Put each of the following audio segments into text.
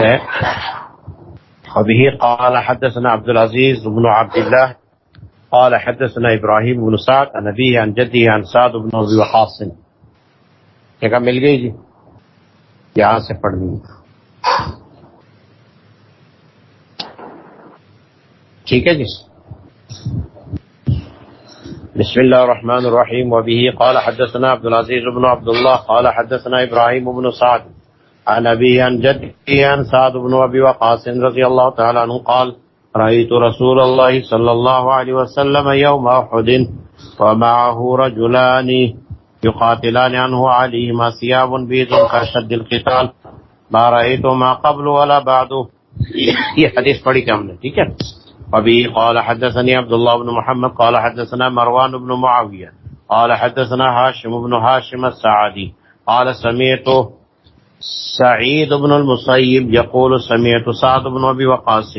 ہے ابھی قال حدثنا عبد العزیز بن عبد الله. قال حدثنا ابراہیم بن سعد عن نبی عن جدی عن سعد بن ابی وقاص. جگہ مل گئی جی؟ یہاں سے پڑھنی ٹھیک ہے جی؟ بسم الله الرحمن الرحيم وبه قال حدثنا عبد العزيز بن عبد الله. قال حدثنا إبراهيم بن سعد. عن أبي عن جده عن سعد بن أبي وقاص رضي الله تعالى عنه قال رأيت رسول الله صلى الله عليه وسلم يوم أحد ومعه رجلان يقاتلان عنه عليهما ثياب بيض كشد القتال۔ ما رأيت ما قبل ولا بعده یہ حدیث پڑھی کہ ہم نے، ٹھیک ہے؟ وبه قال حدثني عبد الله بن محمد، قال حدثنا مروان بن معاوية قال حدثنا هاشم بن هاشم السعدي قال سمعت سعيد بن المصيب يقول سمعت سعد بن أبي وقاص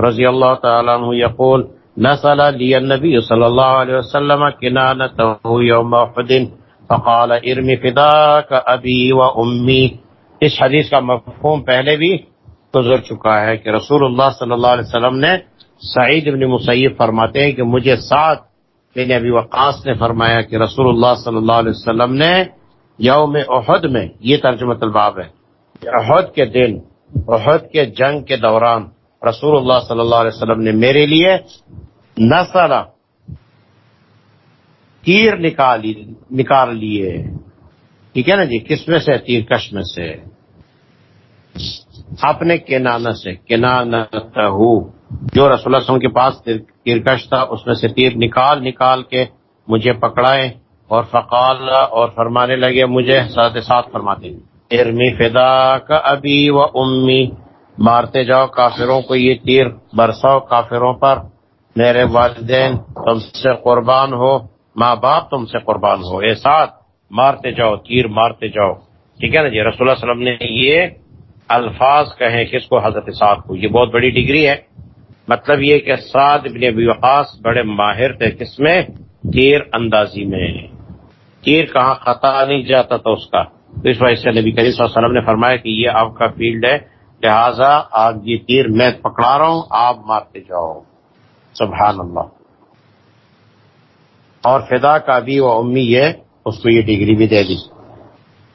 رضي الله تعالى عنه يقول نسل لي النبي صلى الله عليه وسلم كنانته يوم أحد فقال ارمي فداك أبي وأمي اس حدیث کا مفہوم پہلے بھی گزر چکا ہے کہ رسول اللہ صلی اللہ علیہ وسلم نے سعید ابن مسیب فرماتے ہیں کہ مجھے سعد بن ابی وقاص نے فرمایا کہ رسول اللہ صلی اللہ علیہ وسلم نے یوم احد میں یہ ترجمہ الباب ہے احد کے دن، احد کے جنگ کے دوران رسول اللہ صلی اللہ علیہ وسلم نے میرے لیے نسل تیر نکالی نکال لیے۔ ٹھیک ہے نا جی؟ کس میں سے؟ تیر کش میں سے۔ اپنے کینانا سے کینانا جو رسول اللہ وسلم کے پاس تیرکش تھا، اس میں سے تیر نکال نکال کے مجھے پکڑائے اور فقال اور فرمانے لگے، مجھے ساتھ ساتھ فرماتے ارمی فدا کا ابھی و امی، مارتے جاؤ کافروں کو یہ تیر، برساؤ کافروں پر، میرے والدین تم سے قربان ہو، ماں باپ تم سے قربان ہو، اے ساتھ مارتے جاؤ، تیر مارتے جاؤ۔ ٹھیک ہے نا جی؟ رسول اللہ علیہ وسلم نے یہ الفاظ کہیں کس کو؟ حضرت سعد کو۔ یہ بہت بڑی ڈگری ہے۔ مطلب یہ کہ سعد ابن ابی وقاص بڑے ماہر تھے، کس میں؟ تیر اندازی میں۔ تیر کہاں خطا نہیں جاتا تھا اس کا۔ تو اس وجہ سے نبی کریم صلی اللہ علیہ وسلم نے فرمایا کہ یہ آپ کا فیلڈ ہے، لہذا آپ یہ تیر میں پکڑا رہا ہوں، آپ مارتے جاؤ۔ سبحان اللہ۔ اور فدا کا بھی وہ امی یہ اس کو یہ ڈگری بھی دے دی۔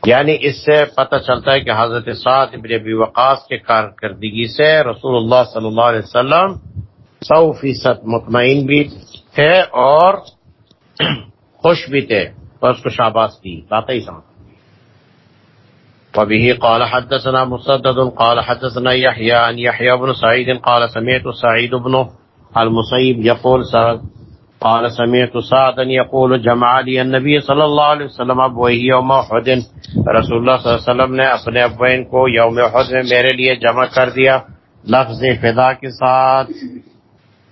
یعنی اس سے پتہ چلتا ہے کہ حضرت سعد ابن ابی وقاص کے کارکردگی سے رسول اللہ صلی اللہ علیہ وسلم سو فیصد مطمئن بھی تھے اور خوش بھی تھے۔ اور اس کو شاباش دی بات ہی سمجھ۔ وبه قال حدثنا مسدد، قال حدثنا يحيى، عن يحيى بن سعيد قال سمعت سعيد بن المصيب يقول سعد قال سمعت سعدا يقول جمع لي النبي صلى الله عليه وسلم ابويه يوم احد رسول اللہ صلی اللہ علیہ وسلم نے اپنے ابوین کو یوم احد میں میرے لیے جمع کر دیا، لفظ فدا کے ساتھ۔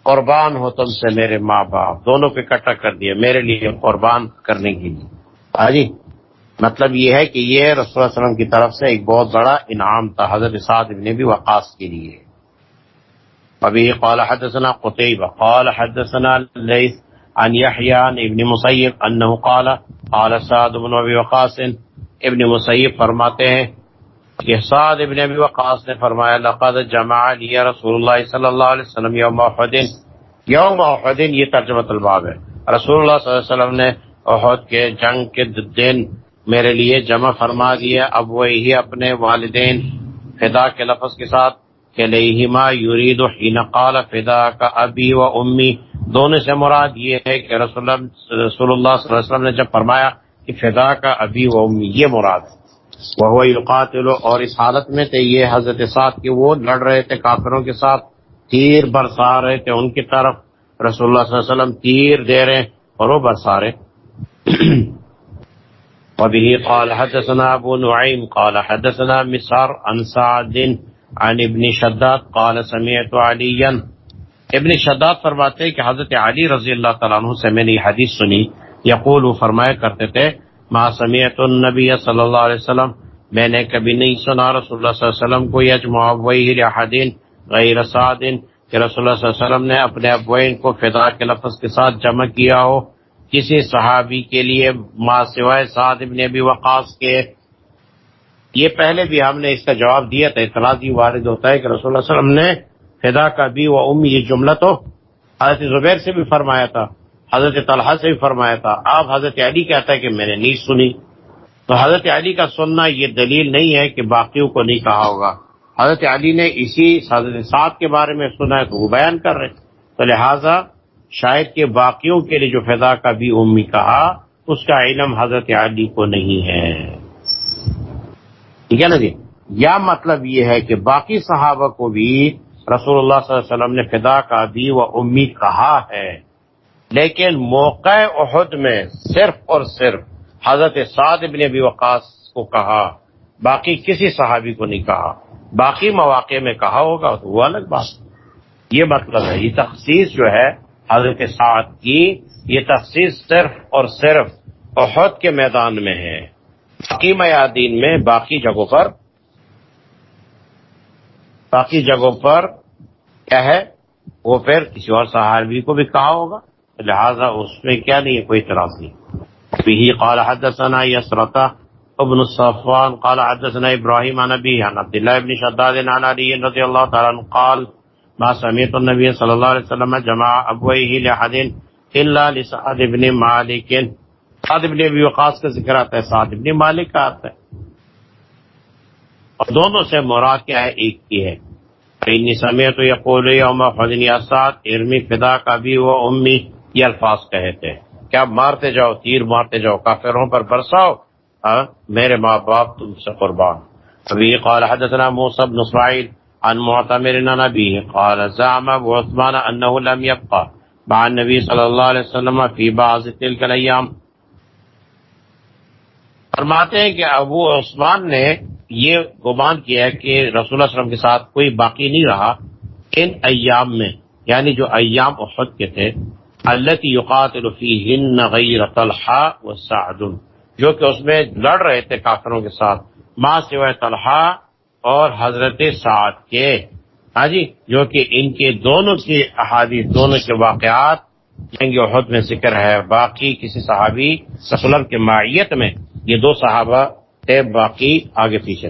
قربان ہو تم سے میرے ماں باپ۔ دونوں کو اکٹھا کر دیا۔ میرے لیے قربان کرنے کے لیے۔ ہاں جی مطلب یہ ہے کہ یہ رسول اللہ علیہ وسلم کی طرف سے ایک بہت بڑا انعام تھا۔ حضرت سعد ابن بھی وقاص کے لیے۔ ابھی قال حدثنا قطيبة قال حدثنا الليث عن يحيى عن ابن مصيب انه قال قال سعد بن ابي وقاص۔ ابن مصیب فرماتے ہیں سعد ابن ابی وقاص نے فرمایا، لقد جمع لی رسول اللہ صلی اللہ علیہ وسلم یوم احد. یوم احد، یہ ترجمہ الباب ہے. رسول اللہ صلی اللہ علیہ وسلم نے احد کے جنگ کے دن میرے لیے جمع فرما دیا اب وہی اپنے والدین فدا کے لفظ کے ساتھ، کہ لئیہما یرید حین قال فدا کا ابی و امی. دونوں سے مراد یہ ہے کہ رسول رسول اللہ صلی اللہ علیہ وسلم نے جب فرمایا کہ فدا کا ابی و امی، یہ مراد ہے۔ وہ یقاتل اور اس حالت میں تھے یہ حضرت ساتھ کہ وہ لڑ رہے تھے کافروں کے ساتھ، تیر برسا رہے تھے ان کی طرف۔ رسول اللہ صلی اللہ علیہ وسلم تیر دے رہے اور وہ برسا رہے وبه قال حدثنا ابو نعيم قال حدثنا مسار عن سعد عن ابن شداد، قال سمعت عليا ابن شداد فرماتے ہیں کہ حضرت علی رضی اللہ تعالیٰ عنہ سے میں نے یہ حدیث سنی۔ یقول، وہ فرمایا کرتے تھے ما سمیت النبی صلی اللہ علیہ وسلم، میں نے کبھی نہیں سنا رسول اللہ صلی اللہ علیہ وسلم کو یجمع وہی حدین غیر سعدن کہ رسول اللہ صلی اللہ علیہ وسلم نے اپنے ابوین کو فدا کے لفظ کے ساتھ جمع کیا ہو۔ کسی صحابی کے لیے ما سوائے سعد ابن ابی وقاص کے۔ یہ پہلے بھی ہم نے اس کا جواب دیا تھا اعتراض یہ وارد ہوتا ہے کہ رسول اللہ علیہ وسلم نے فدا کا بھی و ام یہ جملہ تو حضرت زبیر سے بھی فرمایا تھا۔ حضرت طلحہ سے بھی فرمایا تھا، آپ حضرت علی کہتا ہے کہ میں نے نہیں سنی۔ تو حضرت علی کا سننا یہ دلیل نہیں ہے کہ باقیوں کو نہیں کہا ہوگا۔ حضرت علی نے اسی حضرت سعد کے بارے میں سنا ہے تو وہ بیان کر رہے تو لہٰذا شاید کہ باقیوں کے لیے جو فضا کا بھی امی کہا، اس کا علم حضرت علی کو نہیں ہے۔ ٹھیک ہے نا جی؟ یا مطلب یہ ہے کہ باقی صحابہ کو بھی رسول اللہ صلی اللہ علیہ وسلم نے فدا کا بھی و امی کہا ہے۔ لیکن موقع عہد میں صرف اور صرف حضرت سعد ابن ابی وقاص کو کہا، باقی کسی صحابی کو نہیں کہا۔ باقی مواقع میں کہا ہوگا تو وہ الگ بات۔ یہ مطلب ہے، یہ تخصیص جو ہے حضرت سعد کی، یہ تخصیص صرف اور صرف عہد کے میدان میں ہے۔ باقی میادین میں باقی جگہوں پر، باقی جگہوں پر کیا ہے؟ وہ پھر کسی اور صحابی کو بھی کہا ہوگا۔ لہذا اس میں کیا نہیں ہے، کوئی اعتراض نہیں۔ به قال حدثنا يسرتا ابن الصفوان قال حدثنا ابراهيم عن ابي عن عبد الله بن شداد عن علي رضي الله تعالى عنه قال، ما سمعت النبي صلى الله عليه وسلم جمع ابويه لاحد الا لسعد بن مالك سعد بن ابي وقاص کا ذکر آتا ہے، سعد بن مالک کا آتا ہے۔ اور دونوں سے مراد کیا ہے؟ ایک کی ہے۔ انی سمیت یقول یوم حدنی اساد ارمی فدا کا بھی یہ الفاظ کہے تھے کیا مارتے جاؤ، تیر مارتے جاؤ، کافروں پر برساؤ؟ ہاں میرے ماں باپ تم سے قربان۔ ابھی قال حدثنا موسى بن اسماعيل عن معتمر عن ابيه قال زعم ابو عثمان انه لم يبقى مع النبي صلى الله عليه وسلم في بعض تلك الايام فرماتے ہیں کہ ابو عثمان نے یہ گمان کیا ہے کہ رسول اللہ صلی اللہ علیہ وسلم کے ساتھ کوئی باقی نہیں رہا۔ ان ایام میں یعنی جو ایام احد کے تھے اللہ یقاتل فیہن غیر طلحہ و سعد جو کہ اس میں لڑ رہے تھے کافروں کے ساتھ. ماں سوائے طلحہ اور حضرت سعد کے. ہاں جی؟ جو کہ ان کے دونوں کے احادیث، دونوں کے واقعات جنگ عہد میں ذکر ہے. باقی کسی صحابی وسلم کے معیت میں یہ دو صحابہ تھے، باقی آگے پیچھے.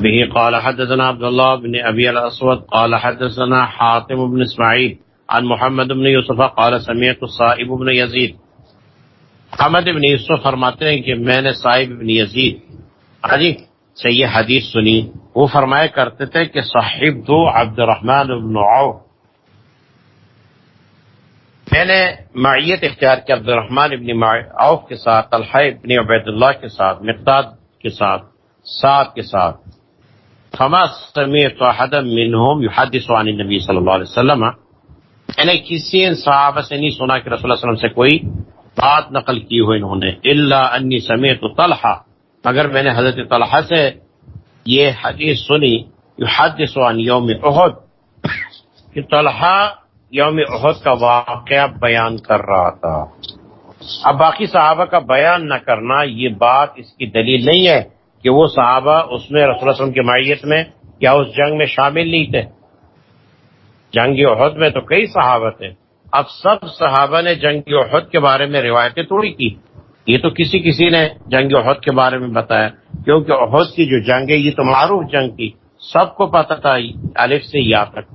به قال حدثنا عبد الله بن ابي الاسود قال حدثنا حاتم بن اسماعيل عن محمد بن يوسف، قال سمعت الصائب بن يزيد. محمد بن یوسف فرماتے ہیں کہ میں نے صاحب بن یزید ہاں جی سے یہ حدیث سنی۔ وہ فرمایا کرتے تھے کہ صاحب دو عبد الرحمن بن عوف۔ میں نے معیت اختیار کی عبد الرحمن ابن عوف کے ساتھ، طلحہ ابن عبید اللہ کے ساتھ، مقداد کے ساتھ، سعد کے ساتھ۔ فما سمیت احد منهم يحدث عن النبي صلی اللہ علیہ وسلم میں نے کسی صحابہ سے نہیں سنا کہ رسول اللہ علیہ وسلم سے کوئی بات نقل کی ہوئی انہوں نے، الا انی سمیت طلحہ مگر میں نے حضرت طلحہ سے یہ حدیث سنی، يحدث عن یوم احد کہ طلحہ یوم احد کا واقعہ بیان کر رہا تھا۔ اب باقی صحابہ کا بیان نہ کرنا، یہ بات اس کی دلیل نہیں ہے۔ کہ وہ صحابہ اس میں رسول اللہ علیہ وسلم کی معیت میں یا اس جنگ میں شامل نہیں تھے۔ جنگ عہد میں تو کئی صحابہ تھے۔ اب سب صحابہ نے جنگ عہد کے بارے میں روایتیں توڑی کی۔ یہ تو کسی کسی نے جنگ عہد کے بارے میں بتایا۔ کیونکہ عہد کی جو جنگ ہے، یہ تو معروف جنگ تھی۔ سب کو پتا تھا، الف سے یا تک۔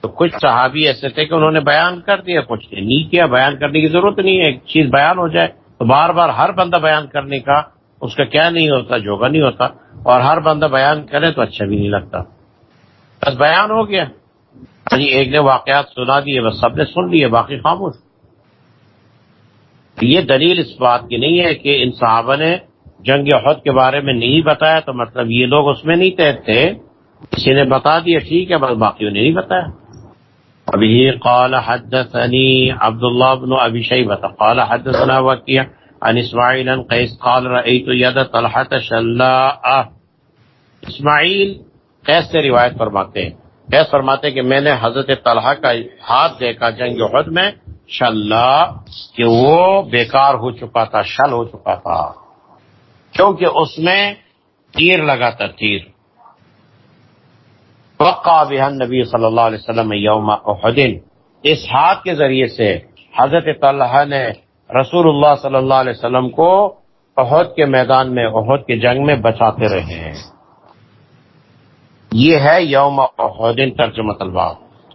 تو کچھ صحابی ایسے تھے کہ انہوں نے بیان کر دیا، کچھ نے نہیں کیا۔ بیان کرنے کی ضرورت نہیں ہے۔ ایک چیز بیان ہو جائے تو بار بار ہر بندہ بیان کرنے کا اس کا کیا نہیں ہوتا جوگا نہیں ہوتا، اور ہر بندہ بیان کرے تو اچھا بھی نہیں لگتا۔ بس بیان ہو گیا۔ ہاں جی ایک نے واقعات سنا دیے بس سب نے سن لیے باقی خاموش۔ یہ دلیل اس بات کی نہیں ہے کہ ان صحابہ نے جنگ عہد کے بارے میں نہیں بتایا، تو مطلب یہ لوگ اس میں نہیں تحت تھے کسی نے بتا دیا، ٹھیک ہے، بس باقیوں نے نہیں بتایا۔ ابھی قال حدثني عبد الله بن ابي شيبه قال حدثنا وكيع عن اسماعیل عن قیس قال رأيت يد طلحة شلاء. اسماعیل قیس سے روایت فرماتے ہیں. قیس فرماتے ہیں کہ میں نے حضرت طلحہ کا ہاتھ دیکھا جنگ عہد میں شلا کہ وہ بیکار ہو چکا تھا، شل ہو چکا تھا۔ کیونکہ اس میں تیر لگا تھا، تیر۔ وقع بها نبی صلی اللہ علیہ وسلم یوم احد۔ اس ہاتھ کے ذریعے سے حضرت طلحہ نے رسول اللہ صلی اللہ علیہ وسلم کو عہد کے میدان میں عہد کے جنگ میں بچاتے رہے ہیں۔ یہ ہے یوم عہدین ترجمہ طلبا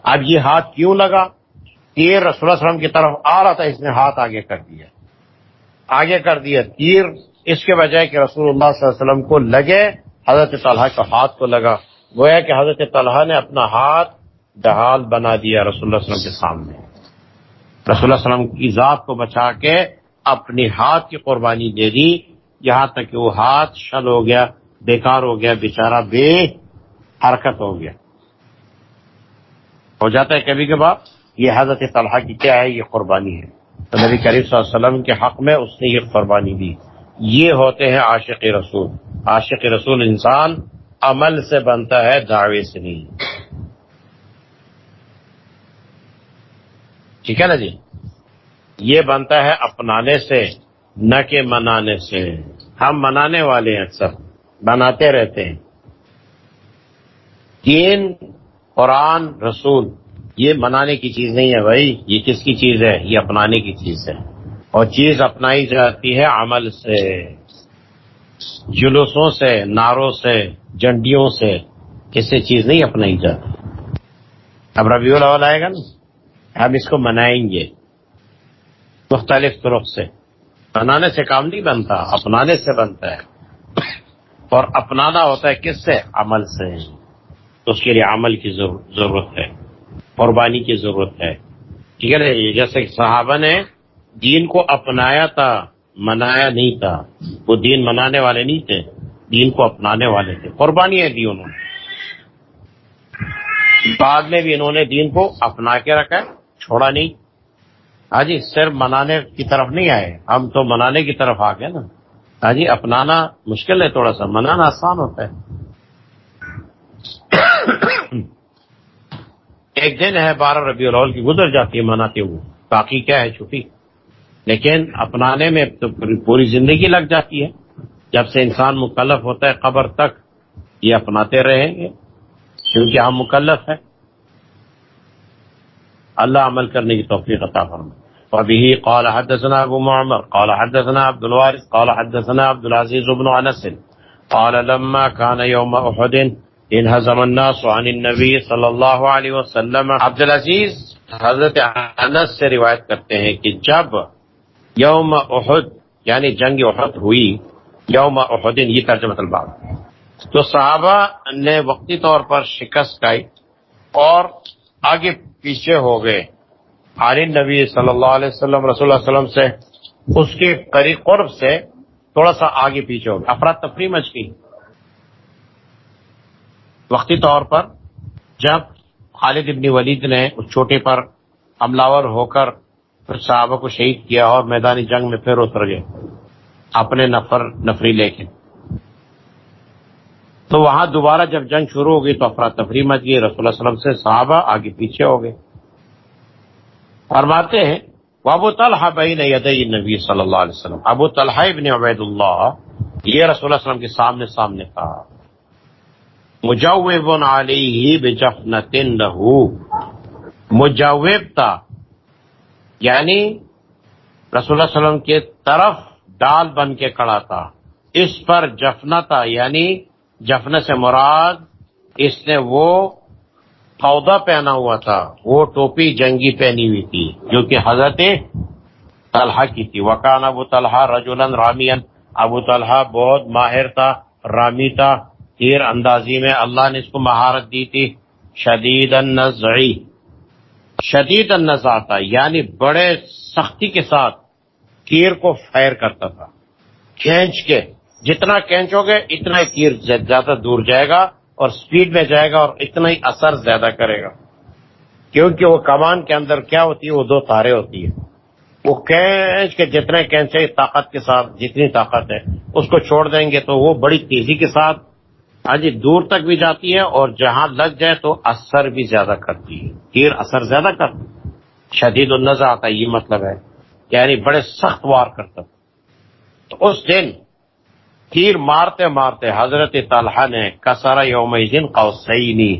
اب یہ ہاتھ کیوں لگا؟ تیر رسول اللہ علیہ وسلم کی طرف آ رہا تھا، اس نے ہاتھ آگے کر دیا۔ آگے کر دیا۔ تیر اس کے بجائے کہ رسول اللہ صلی اللہ علیہ وسلم کو لگے، حضرت طلحہ کا ہاتھ کو لگا۔ گویا کہ حضرت طلحہ نے اپنا ہاتھ ڈہال بنا دیا رسول اللہ علیہ وسلم کے سامنے۔ رسول اللہ علیہ وسلم کی ذات کو بچا کے اپنی ہاتھ کی قربانی دے دی۔ یہاں تک کہ وہ ہاتھ شل ہو گیا، بیکار ہو گیا، بیچارہ بے حرکت ہو گیا۔ ہو جاتا ہے کبھی کبھار یہ حضرت طلحہ کی کیا ہے؟ یہ قربانی ہے۔ تو نبی کریم صلی اللہ علیہ وسلم کے حق میں اس نے یہ قربانی دی۔ یہ ہوتے ہیں عاشق رسول۔ عاشق رسول انسان عمل سے بنتا ہے، دعوے سے نہیں۔ ٹھیک ہے نا جی؟ یہ بنتا ہے اپنانے سے، نہ کہ منانے سے۔ ہم منانے والے ہیں اکثر بناتے رہتے ہیں۔ دین، قرآن، رسول، یہ منانے کی چیز نہیں ہے بھائی، یہ کس کی چیز ہے؟ یہ اپنانے کی چیز ہے۔ اور چیز اپنائی جاتی ہے عمل سے، جلوسوں سے ناروں سے جنڈیوں سے۔ کسی چیز نہیں اپنائی جاتی؟ اب ربیع الاول آئے گا نا؟ ہم اس کو منائیں گے مختلف طرق سے۔ بنانے سے کام نہیں بنتا، اپنانے سے بنتا ہے۔ اور اپنانا ہوتا ہے کس سے؟ عمل سے۔ اس کے لیے عمل کی ضرورت ہے، قربانی کی ضرورت ہے۔ ٹھیک ہے نا؟ جیسے صحابہ نے دین کو اپنایا تھا، منایا نہیں تھا۔ وہ دین منانے والے نہیں تھے، دین کو اپنانے والے تھے۔ قربانی دی انہوں نے۔ بعد میں بھی انہوں نے دین کو اپنا کے رکھا چھوڑا نہیں۔ ہاں جی صرف منانے کی طرف نہیں آئے۔ ہم تو منانے کی طرف آ گئے نا۔ ہاں جی اپنانا مشکل ہے تھوڑا سا۔ منانا آسان ہوتا ہے۔ ایک دن ہے، بارہ ربیع الاول کی گزر جاتی ہے مناتے ہوئے۔ باقی کیا ہے، چھٹی۔ لیکن اپنانے میں تو پوری زندگی لگ جاتی ہے۔ جب سے انسان مکلف ہوتا ہے، قبر تک یہ اپناتے رہیں گے۔ کیونکہ ہم مکلف ہیں۔ اللہ عمل کرنے کی توفیق عطا فرمائے۔ وبه قال حدثنا ابو معمر، قال حدثنا عبد الوارث، قال حدثنا عبد العزيز بن انس۔ قال لما كان يوم احد انهزم الناس عن النبي صلى الله عليه وسلم۔ عبد العزيز حضرت انس سے روایت کرتے ہیں کہ جب یوم احد یعنی جنگ احد ہوئی، یوم احد، یہ ترجمہ الباب تو صحابہ نے وقتی طور پر شکست گائی اور آگے پیچھے ہو گئے۔ علی نبی صلی اللہ علیہ وسلم، رسول اللہ علیہ وسلم سے، اس کے قریب قرب سے تھوڑا سا آگے پیچھے ہو گئے۔ افراد تفریح مچ گئی وقتی طور پر جب خالد ابن ولید نے اس چھوٹے پر حملہ ہو کر پھر صحابہ کو شہید کیا اور میدانی جنگ میں پھر اتر گئے۔ اپنے نفر نفری لے کے۔ تو وہاں دوبارہ جب جنگ شروع ہو گئی تو افراد تفریح مچ گئی، رسول اللہ وسلم سے صحابہ آگے پیچھے ہو گئے۔ فرماتے ہیں ابو طلحہ بین یدی نبی صلی اللہ علیہ وسلم۔ ابو طلحہ ابن عبید اللہ یہ رسول اللہ وسلم کے سامنے سامنے تھا۔ مجوب علیہ بجفنت لہو مجوب تھا یعنی رسول اللہ وسلم کے طرف ڈال بن کے کڑا تھا۔ اس پر جفنا تھا یعنی جفن سے مراد اس نے وہ پودا پہنا ہوا تھا، وہ ٹوپی جنگی پہنی ہوئی تھی، جو کہ حضرت طلحہ کی تھی۔ وکان ابو طلحہ رجولن رامین ابو طلحہ بہت ماہر تھا، رامی تھا۔ تیر اندازی میں اللہ نے اس کو مہارت دی تھی۔ شدید النزعی۔ شدید النزع تھا یعنی بڑے سختی کے ساتھ تیر کو فائر کرتا تھا۔ کھینچ کے جتنا کینچو گے، اتنا ہی تیر زیادہ دور جائے گا اور سپیڈ میں جائے گا اور اتنا ہی اثر زیادہ کرے گا۔ کیونکہ وہ کمان کے اندر کیا ہوتی ہے؟ وہ دو تارے ہوتی ہے وہ کینچ کے جتنے کینچے طاقت کے ساتھ جتنی طاقت ہے، اس کو چھوڑ دیں گے تو وہ بڑی تیزی کے ساتھ ہاں جی دور تک بھی جاتی ہے اور جہاں لگ جائے تو اثر بھی زیادہ کرتی ہے۔ تیر اثر زیادہ کرتی شدید النظر آتا ہے یہ مطلب ہے یعنی بڑے سخت وار کرتا تو اس دن تیر مارتے مارتے حضرت طلحہ نے کسرا یوم دن قوسینی،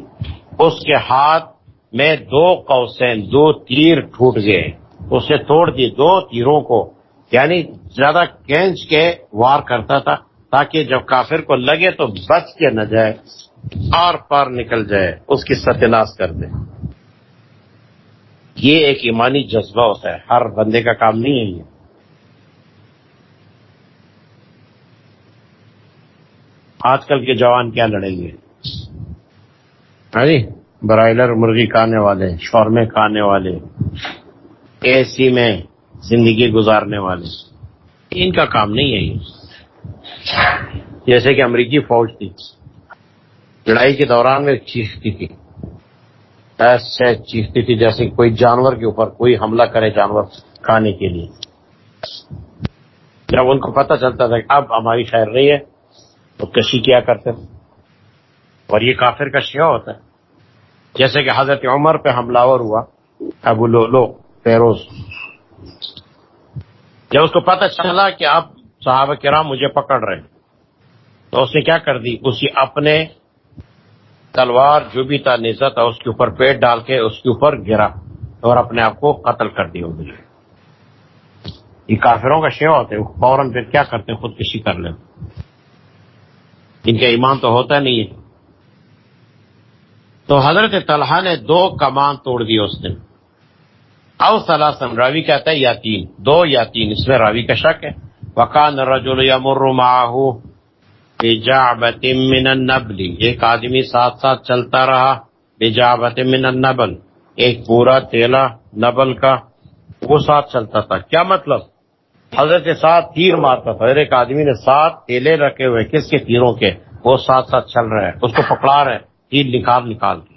اس کے ہاتھ میں دو قوسین، دو تیر ٹوٹ گئے۔ اسے توڑ دی دو تیروں کو یعنی زیادہ کینچ کے وار کرتا تھا تاکہ جب کافر کو لگے تو بچ کے نہ جائے، آر پار نکل جائے، اس کی ستناس کر دے۔ یہ ایک ایمانی جذبہ ہوتا ہے، ہر بندے کا کام نہیں ہے یہ۔ آج کل کے جوان کیا لڑیں گے؟ ہاں جی؟ برائلر مرغی کھانے والے شورمے کھانے والے اے سی میں زندگی گزارنے والے۔ ان کا کام نہیں ہے یہ۔ جیسے کہ امریکی فوج تھی۔ لڑائی کے دوران میں چیختی تھی۔ ایسے چیختی تھی جیسے کوئی جانور کے اوپر کوئی حملہ کرے جانور کھانے کے لیے۔ جب ان کو پتہ چلتا تھا کہ اب ہماری خیر رہی ہے تو کشی کیا کرتے تھے اور یہ کافر کا شیعہ ہوتا ہے۔ جیسے کہ حضرت عمر پہ حملہ ہوا، ابو لو لو فیروز۔ جب اس کو پتہ چلا کہ اب صحابہ کرام مجھے پکڑ رہے ہیں، تو اس نے کیا کر دی؟ اسی اپنے تلوار، جو بھی تھا نزا تھا، اس کے اوپر پیٹ ڈال کے اس کے اوپر گرا اور اپنے آپ کو قتل کر دیا مجھے یہ کافروں کا شیوا ہوتے فوراً پھر کیا کرتے خودکشی کر لیں ان کا ایمان تو ہوتا نہیں ہے۔ تو حضرت طلحہ نے دو کمان توڑ دی اس دن۔ او سلاسن راوی کہتا ہے یا تین دو یا تین اس میں راوی کا شک ہے۔ وکان رجل یمر معه بجعبت من النبل۔ ایک آدمی ساتھ ساتھ چلتا رہا بجعبت من النبل۔ ایک پورا تیلا نبل کا وہ ساتھ چلتا تھا۔ کیا مطلب؟ حضرت ساتھ تیر مارتا تھا۔ ایک آدمی نے ساتھ تیلے رکھے ہوئے، کس کے تیروں کے؟ وہ ساتھ ساتھ چل رہے ہیں اس کو پکڑا رہے تیر نکال نکال کے۔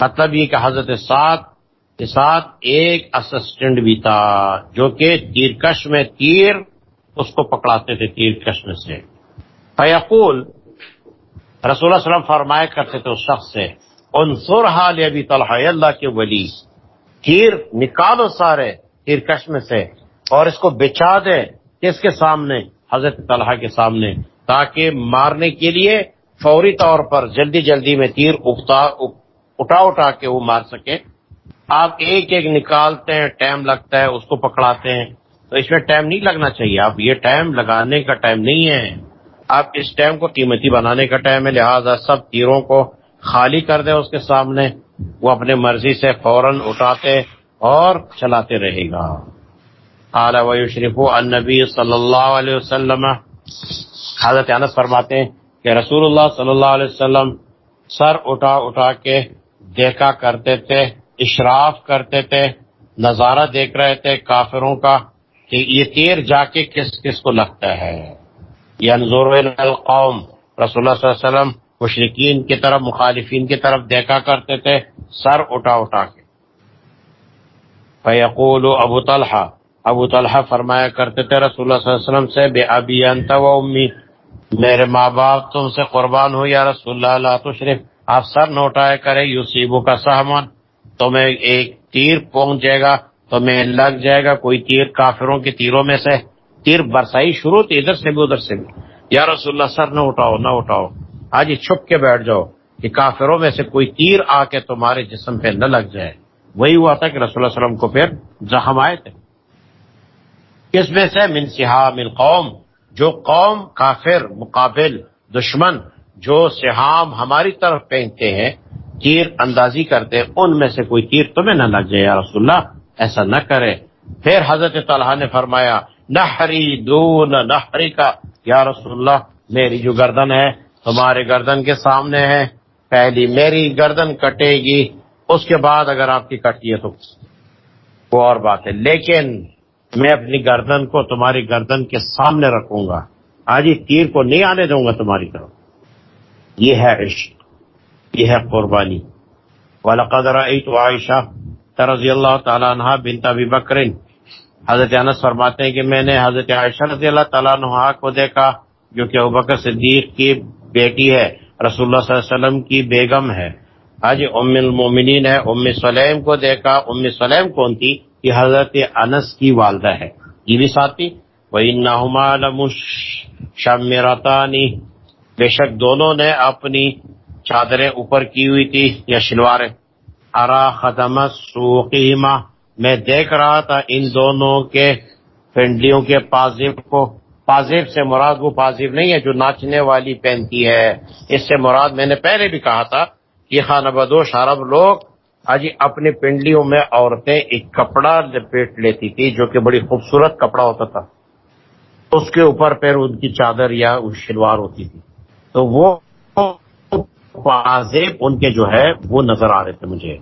مطلب یہ کہ حضرت ساتھ کے ساتھ ایک اسسٹنٹ بھی تھا، جو کہ تیر کش میں تیر، اس کو پکڑاتے تھے تیر کش میں سے۔ فیقول، رسول اللہ وسلم فرمایا کرتے تھے اس شخص سے انصر حال ابھی طلحہ اللہ کے ولی تیر نکالو سارے تیر کش میں سے۔ اور اس کو بچا دے کس کے سامنے؟ حضرت طلحہ کے سامنے، تاکہ مارنے کے لیے فوری طور پر جلدی جلدی میں تیر اٹھا اٹھا اٹھا کے وہ مار سکے آپ ایک ایک نکالتے ہیں، ٹائم لگتا ہے، اس کو پکڑاتے ہیں۔ تو اس میں ٹائم نہیں لگنا چاہیے۔ اب یہ ٹائم لگانے کا ٹائم نہیں ہے۔ اب اس ٹائم کو قیمتی بنانے کا ٹائم ہے، لہٰذا سب تیروں کو خالی کر دیں اس کے سامنے۔ وہ اپنے مرضی سے فوراً اٹھاتے اور چلاتے رہے گا۔ اعلی و النبی صلی اللہ علیہ وسلم. حضرت انس فرماتے ہیں کہ رسول اللہ صلی اللہ علیہ وسلم سر اٹھا اٹھا کے دیکھا کرتے تھے، اشراف کرتے تھے، نظارہ دیکھ رہے تھے کافروں کا کہ یہ تیر جا کے کس کس کو لگتا ہے۔ القوم، رسول اللہ صلی اللہ علیہ وسلم مشرقین کی طرف، مخالفین کی طرف دیکھا کرتے تھے، سر اٹھا اٹھا کے۔ فیقول ابو طلحہ ابو طلحہ فرمایا کرتے تھے، رسول اللہ صلی اللہ علیہ وسلم سے، بے ابی انت و امی، میرے ماں باپ تم سے قربان ہو یا رسول اللہ تو شریف آپ سر نوٹائے کرے یوسیبو کا سہمن تمہیں ایک تیر پہنچ جائے گا، تمہیں لگ جائے گا، کوئی تیر کافروں کے تیروں میں سے، تیر برسائی شروع تھی، ادھر سے بھی، ادھر سے بھی۔ یا رسول اللہ، سر نہ اٹھاؤ نہ اٹھاؤ، آج ہی چھپ کے بیٹھ جاؤ کہ کافروں میں سے کوئی تیر آ کے تمہارے جسم پہ نہ لگ جائے۔ وہی ہوا تھا کہ رسول اللہ وسلم کو پھر زخم آئے تھے۔ کس میں سے من سہا من قوم جو قوم کافر، مقابل، دشمن، جو سہام ہماری طرف پہنتے ہیں، تیر اندازی کرتے ان میں سے کوئی تیر تمہیں نہ لگ جائے، یا رسول اللہ، ایسا نہ کرے۔ پھر حضرت طلحہ نے فرمایا نہری دون نہری کا یا رسول اللہ، میری جو گردن ہے، تمہارے گردن کے سامنے ہے۔ پہلی میری گردن کٹے گی، اس کے بعد اگر آپ کی کٹتی ہے تو وہ اور بات ہے۔ لیکن میں اپنی گردن کو تمہاری گردن کے سامنے رکھوں گا۔ آج ہی تیر کو نہیں آنے دوں گا تمہاری طرف۔ یہ ہے عشق، یہ ہے قربانی۔ والقد رأيت عائشہ رضی اللہ تعالیٰ عنہ بنت ابی بکرین حضرت انس فرماتے ہیں کہ میں نے حضرت عائشہ رضی اللہ تعالیٰ عنہ کو دیکھا، جو کہ ابکر صدیق کی بیٹی ہے، رسول اللہ صلی اللہ علیہ وسلم کی بیگم ہے۔ آج ام المومنین ہے، ام سلیم کو دیکھا، ام سلیم کون تھی؟ یہ حضرت انس کی والدہ ہے۔ یہ بھی ساتھی، وَإِنَّهُمَا لَمُشَمِّرَتَانِ۔ بے شک دونوں نے اپنی چادریں اوپر کی ہوئی تھی یا شلواریں۔ ارا خدم سوقیما میں دیکھ رہا تھا ان دونوں کے پنڈلیوں کے پازیب کو۔ پازیب سے مراد وہ پازیب نہیں ہے جو ناچنے والی پہنتی ہے۔ اس سے مراد میں نے پہلے بھی کہا تھا کہ خانہ بدوش عرب لوگ آج اپنی پنڈلیوں میں عورتیں ایک کپڑا لپیٹ لیتی تھی جو کہ بڑی خوبصورت کپڑا ہوتا تھا۔ اس کے اوپر پھر ان کی چادر یا شلوار ہوتی تھی۔ تو وہ پازیب ان کے جو ہے وہ نظر آ رہے تھے مجھے۔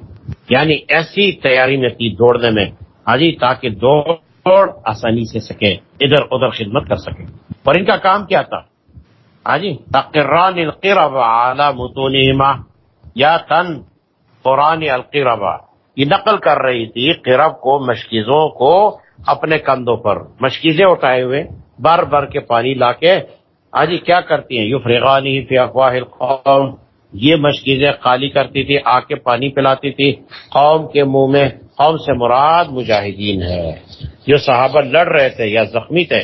یعنی ایسی تیاری میں تھی دوڑنے میں۔ حاجی تاکہ دوڑ آسانی سے سکے، ادھر ادھر خدمت کر سکے۔ اور ان کا کام کیا تھا؟ حاجی تقران القرب اعلی متونیما یا تن قرآن القربا یہ نقل کر رہی تھی قرب کو، مشکیزوں کو اپنے کندھوں پر۔ مشکیزیں اٹھائے ہوئے، بر بر کے پانی لا کے۔ آجی کیا کرتی ہیں؟ یو فریغانی فی افواہ القوم۔ یہ مشکیزیں خالی کرتی تھی، آ کے پانی پلاتی تھی۔ قوم کے منہ میں، قوم سے مراد مجاہدین ہے۔ جو صحابہ لڑ رہے تھے یا زخمی تھے،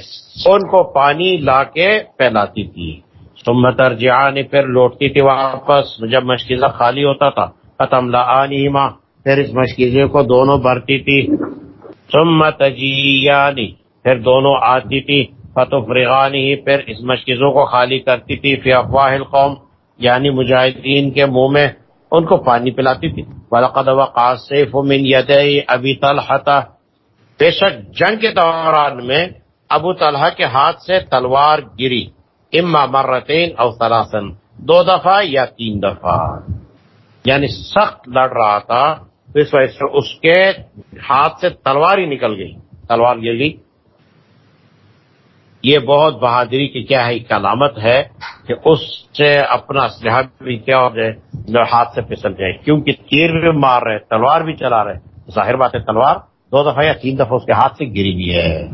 ان کو پانی لا کے پلاتی تھی۔ سمت ارجعانی پھر لوٹتی تھی واپس۔ جب مشکیزہ خالی ہوتا تھا ختم لانی ماں پھر اس مشکیزے کو دونوں بھرتی تھی سمت جیانی پھر دونوں آتی تھی فتفرغانی. پھر اس مشکیزوں کو خالی کرتی تھی فی افواہ القوم. یعنی مجاہدین کے منہ میں ان کو پانی پلاتی تھی ولقد وقع سیف من یدی ابی طلحہ بے شک جنگ کے دوران میں ابو طلحہ کے ہاتھ سے تلوار گری. اما مرتین او ثلاثن دو دفعہ یا تین دفعہ. یعنی سخت لڑ رہا تھا اس وجہ سے اس کے ہاتھ سے تلوار ہی نکل گئی۔ تلوار گر گئی۔ یہ بہت بہادری کی کیا ہے، ایک علامت ہے کہ اس سے اپنا اسلحہ بھی کیا ہو جائے جو ہاتھ سے پھسل جائے کیونکہ تیر بھی مار رہے، تلوار بھی چلا رہے۔ ظاہر بات ہے، تلوار دو دفعہ یا تین دفعہ اس کے ہاتھ سے گری بھی ہے۔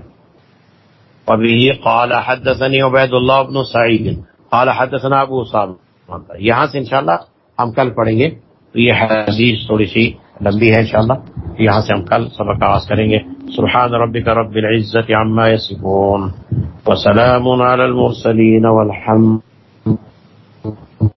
ابھی قال حدثني عبید اللہ ابن سعید، قال حدثنا ابو صاحب یہاں سے انشاءاللہ ہم کل پڑھیں گے۔ تو یہ حدیث تھوڑی سی لمبی ہے انشاءاللہ۔ یہاں سے ہم کل سبق آغاز کریں گے۔ سبحان ربک رب العزت عما يصفون وسلام على المرسلین، والحمد